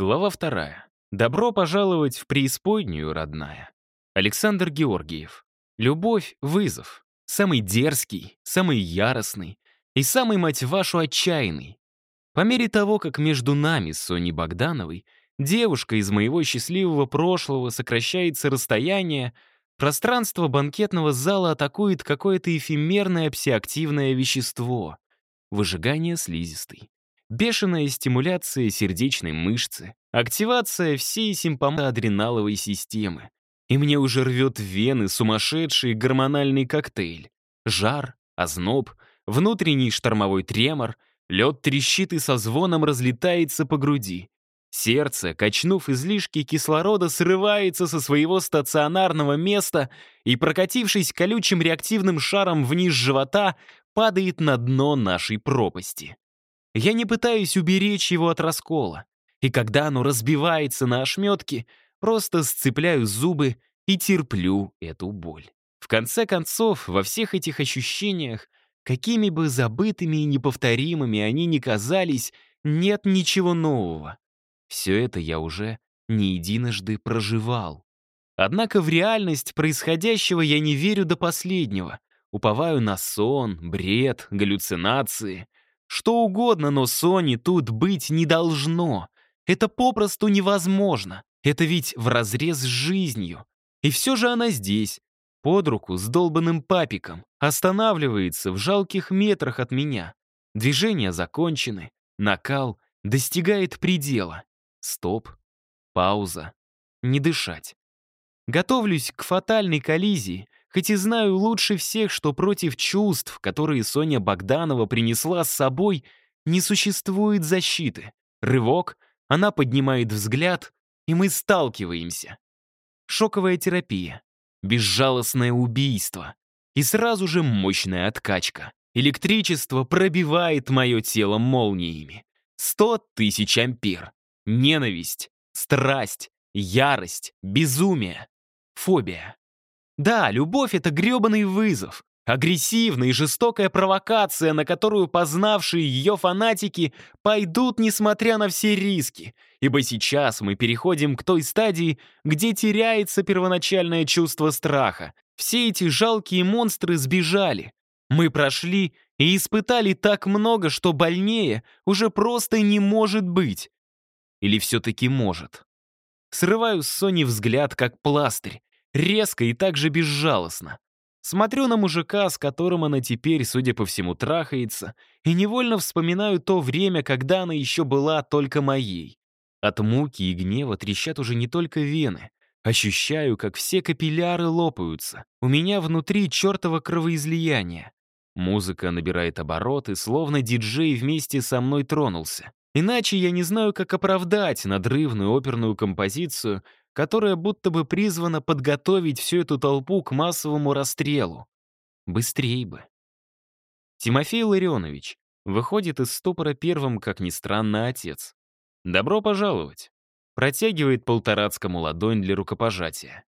Глава вторая. Добро пожаловать в преисподнюю, родная. Александр Георгиев. Любовь — вызов. Самый дерзкий, самый яростный и самый, мать вашу, отчаянный. По мере того, как между нами с Соней Богдановой, девушка из моего счастливого прошлого, сокращается расстояние, пространство банкетного зала атакует какое-то эфемерное псиактивное вещество — выжигание слизистой бешеная стимуляция сердечной мышцы, активация всей симпоматоадреналовой системы. И мне уже рвет вены сумасшедший гормональный коктейль. Жар, озноб, внутренний штормовой тремор, лед трещит и со звоном разлетается по груди. Сердце, качнув излишки кислорода, срывается со своего стационарного места и, прокатившись колючим реактивным шаром вниз живота, падает на дно нашей пропасти. Я не пытаюсь уберечь его от раскола. И когда оно разбивается на ошметки, просто сцепляю зубы и терплю эту боль. В конце концов, во всех этих ощущениях, какими бы забытыми и неповторимыми они ни казались, нет ничего нового. Все это я уже не единожды проживал. Однако в реальность происходящего я не верю до последнего. Уповаю на сон, бред, галлюцинации — что угодно, но Сони тут быть не должно. Это попросту невозможно. Это ведь вразрез с жизнью. И все же она здесь, под руку с долбанным папиком, останавливается в жалких метрах от меня. Движения закончены, накал достигает предела. Стоп, пауза, не дышать. Готовлюсь к фатальной коллизии, Хоть и знаю лучше всех, что против чувств, которые Соня Богданова принесла с собой, не существует защиты. Рывок, она поднимает взгляд, и мы сталкиваемся. Шоковая терапия, безжалостное убийство и сразу же мощная откачка. Электричество пробивает мое тело молниями. Сто тысяч ампер. Ненависть, страсть, ярость, безумие, фобия. Да, любовь — это грёбаный вызов. Агрессивная и жестокая провокация, на которую познавшие ее фанатики пойдут, несмотря на все риски. Ибо сейчас мы переходим к той стадии, где теряется первоначальное чувство страха. Все эти жалкие монстры сбежали. Мы прошли и испытали так много, что больнее уже просто не может быть. Или все-таки может. Срываю с Сони взгляд, как пластырь, резко и также безжалостно. Смотрю на мужика, с которым она теперь, судя по всему, трахается, и невольно вспоминаю то время, когда она еще была только моей. От муки и гнева трещат уже не только вены. Ощущаю, как все капилляры лопаются. У меня внутри чертово кровоизлияние. Музыка набирает обороты, словно диджей вместе со мной тронулся. Иначе я не знаю, как оправдать надрывную оперную композицию, которая будто бы призвана подготовить всю эту толпу к массовому расстрелу. Быстрей бы. Тимофей Ларионович выходит из ступора первым, как ни странно, отец. «Добро пожаловать!» Протягивает полторацкому ладонь для рукопожатия.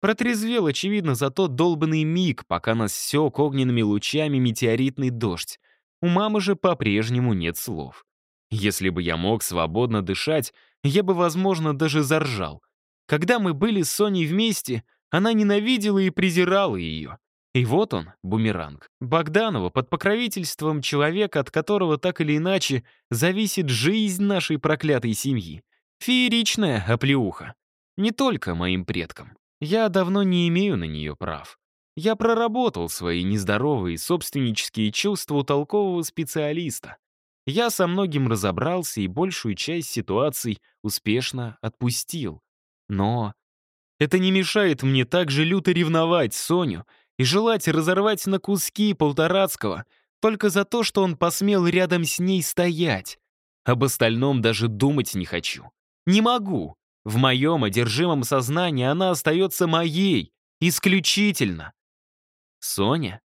Протрезвел, очевидно, за тот долбанный миг, пока нас сёк огненными лучами метеоритный дождь. У мамы же по-прежнему нет слов. Если бы я мог свободно дышать, я бы, возможно, даже заржал. Когда мы были с Соней вместе, она ненавидела и презирала ее. И вот он, бумеранг. Богданова под покровительством человека, от которого так или иначе зависит жизнь нашей проклятой семьи. Фееричная оплеуха. Не только моим предкам. Я давно не имею на нее прав. Я проработал свои нездоровые собственнические чувства у толкового специалиста. Я со многим разобрался и большую часть ситуаций успешно отпустил. Но это не мешает мне так же люто ревновать Соню и желать разорвать на куски Полторацкого только за то, что он посмел рядом с ней стоять. Об остальном даже думать не хочу. Не могу. В моем одержимом сознании она остается моей. Исключительно. Соня?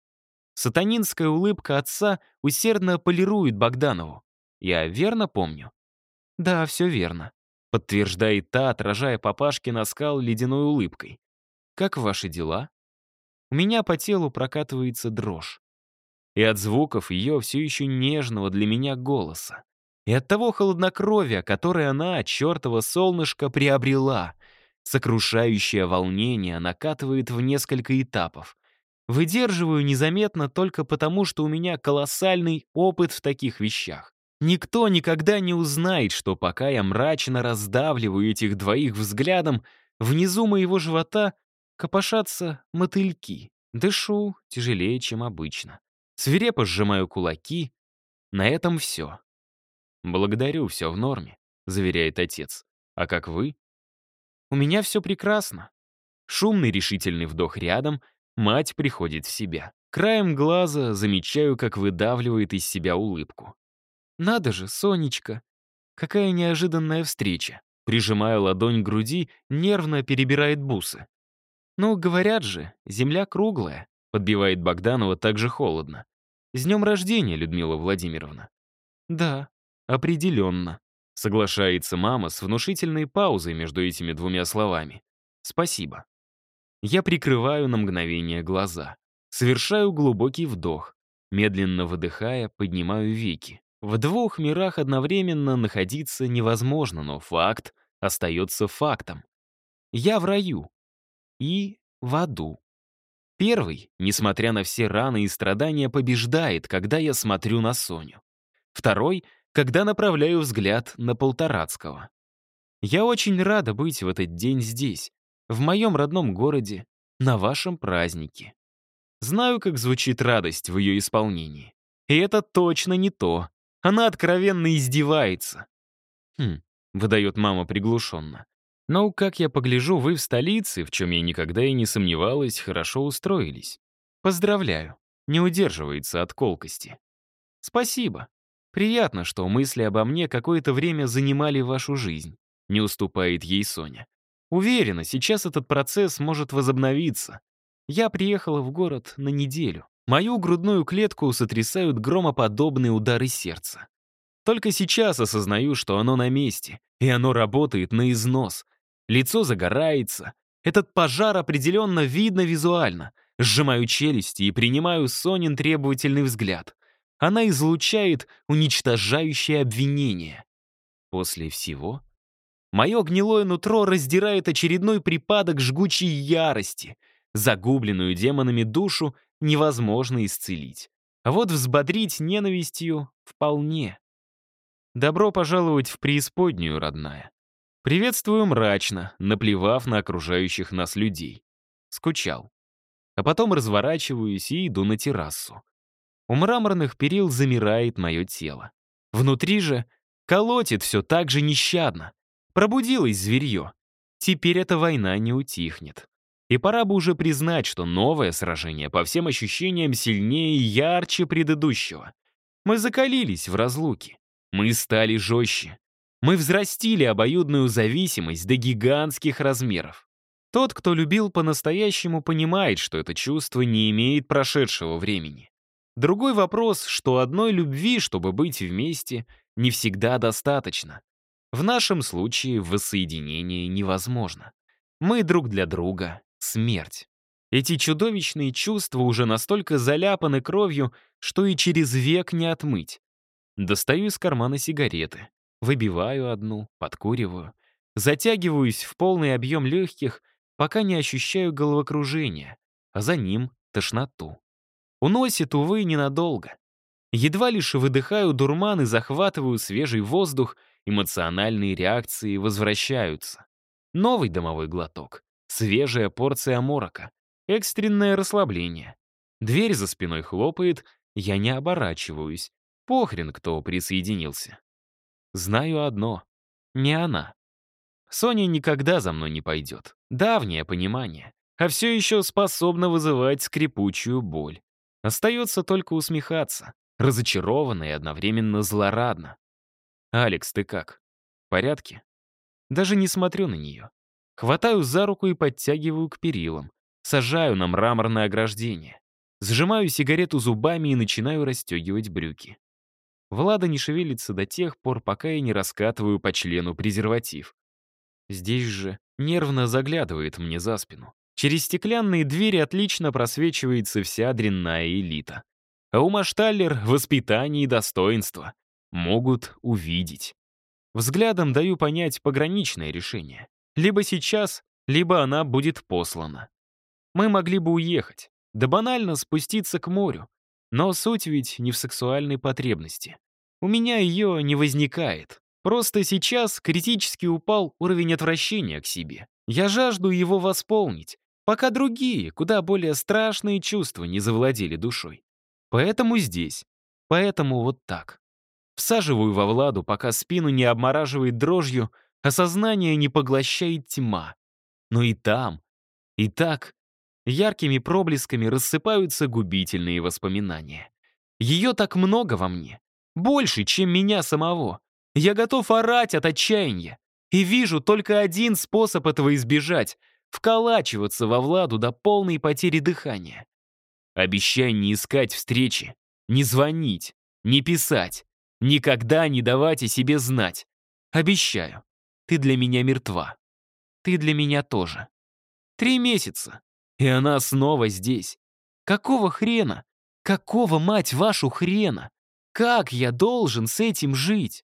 Сатанинская улыбка отца усердно полирует Богданову. Я верно помню? Да, все верно подтверждает та, отражая папашки на скал ледяной улыбкой. «Как ваши дела?» У меня по телу прокатывается дрожь. И от звуков ее все еще нежного для меня голоса. и от того холоднокровия, которое она, чертова солнышко, приобрела. Сокрушающее волнение накатывает в несколько этапов. Выдерживаю незаметно только потому, что у меня колоссальный опыт в таких вещах. Никто никогда не узнает, что пока я мрачно раздавливаю этих двоих взглядом, внизу моего живота копошатся мотыльки. Дышу тяжелее, чем обычно. Свирепо сжимаю кулаки. На этом все. «Благодарю, все в норме», — заверяет отец. «А как вы?» «У меня все прекрасно». Шумный решительный вдох рядом, мать приходит в себя. Краем глаза замечаю, как выдавливает из себя улыбку. «Надо же, Сонечка! Какая неожиданная встреча!» Прижимая ладонь к груди, нервно перебирает бусы. «Ну, говорят же, земля круглая», — подбивает Богданова так же холодно. «С днем рождения, Людмила Владимировна». «Да, определенно», — соглашается мама с внушительной паузой между этими двумя словами. «Спасибо». Я прикрываю на мгновение глаза. Совершаю глубокий вдох. Медленно выдыхая, поднимаю веки. В двух мирах одновременно находиться невозможно, но факт остается фактом. Я в раю, и в аду. Первый, несмотря на все раны и страдания, побеждает, когда я смотрю на Соню. Второй, когда направляю взгляд на Полторацкого. Я очень рада быть в этот день здесь, в моем родном городе, на вашем празднике. Знаю, как звучит радость в ее исполнении. И это точно не то. Она откровенно издевается. «Хм», — выдает мама приглушенно. Но, как я погляжу, вы в столице, в чем я никогда и не сомневалась, хорошо устроились. Поздравляю. Не удерживается от колкости. Спасибо. Приятно, что мысли обо мне какое-то время занимали вашу жизнь. Не уступает ей Соня. Уверена, сейчас этот процесс может возобновиться. Я приехала в город на неделю. Мою грудную клетку сотрясают громоподобные удары сердца. Только сейчас осознаю, что оно на месте, и оно работает на износ, Лицо загорается. Этот пожар определенно видно визуально. Сжимаю челюсти и принимаю Сонин требовательный взгляд. Она излучает уничтожающее обвинение. После всего мое гнилое нутро раздирает очередной припадок жгучей ярости. Загубленную демонами душу невозможно исцелить. А вот взбодрить ненавистью вполне. Добро пожаловать в преисподнюю, родная. Приветствую мрачно, наплевав на окружающих нас людей. Скучал. А потом разворачиваюсь и иду на террасу. У мраморных перил замирает мое тело. Внутри же колотит все так же нещадно. Пробудилось зверье. Теперь эта война не утихнет. И пора бы уже признать, что новое сражение по всем ощущениям сильнее и ярче предыдущего. Мы закалились в разлуке. Мы стали жестче. Мы взрастили обоюдную зависимость до гигантских размеров. Тот, кто любил по-настоящему, понимает, что это чувство не имеет прошедшего времени. Другой вопрос, что одной любви, чтобы быть вместе, не всегда достаточно. В нашем случае воссоединение невозможно. Мы друг для друга — смерть. Эти чудовищные чувства уже настолько заляпаны кровью, что и через век не отмыть. Достаю из кармана сигареты. Выбиваю одну, подкуриваю. Затягиваюсь в полный объем легких, пока не ощущаю головокружения, а за ним — тошноту. Уносит, увы, ненадолго. Едва лишь выдыхаю дурман и захватываю свежий воздух, эмоциональные реакции возвращаются. Новый домовой глоток, свежая порция морока, экстренное расслабление. Дверь за спиной хлопает, я не оборачиваюсь. Похрен, кто присоединился. Знаю одно — не она. Соня никогда за мной не пойдет. Давнее понимание. А все еще способна вызывать скрипучую боль. Остается только усмехаться, разочарованно и одновременно злорадно. «Алекс, ты как? В порядке?» Даже не смотрю на нее. Хватаю за руку и подтягиваю к перилам. Сажаю на мраморное ограждение. Сжимаю сигарету зубами и начинаю расстегивать брюки. Влада не шевелится до тех пор, пока я не раскатываю по члену презерватив. Здесь же нервно заглядывает мне за спину. Через стеклянные двери отлично просвечивается вся дрянная элита. А у Машталлер — воспитание и достоинство. могут увидеть. Взглядом даю понять пограничное решение. Либо сейчас, либо она будет послана. Мы могли бы уехать, да банально спуститься к морю. Но суть ведь не в сексуальной потребности. У меня ее не возникает. Просто сейчас критически упал уровень отвращения к себе. Я жажду его восполнить, пока другие, куда более страшные чувства не завладели душой. Поэтому здесь. Поэтому вот так. Всаживаю во Владу, пока спину не обмораживает дрожью, а сознание не поглощает тьма. Но и там, и так, яркими проблесками рассыпаются губительные воспоминания. Ее так много во мне. Больше, чем меня самого. Я готов орать от отчаяния. И вижу только один способ этого избежать — вколачиваться во Владу до полной потери дыхания. Обещай не искать встречи, не звонить, не писать, никогда не давать о себе знать. Обещаю, ты для меня мертва. Ты для меня тоже. Три месяца, и она снова здесь. Какого хрена? Какого, мать вашу, хрена? Как я должен с этим жить?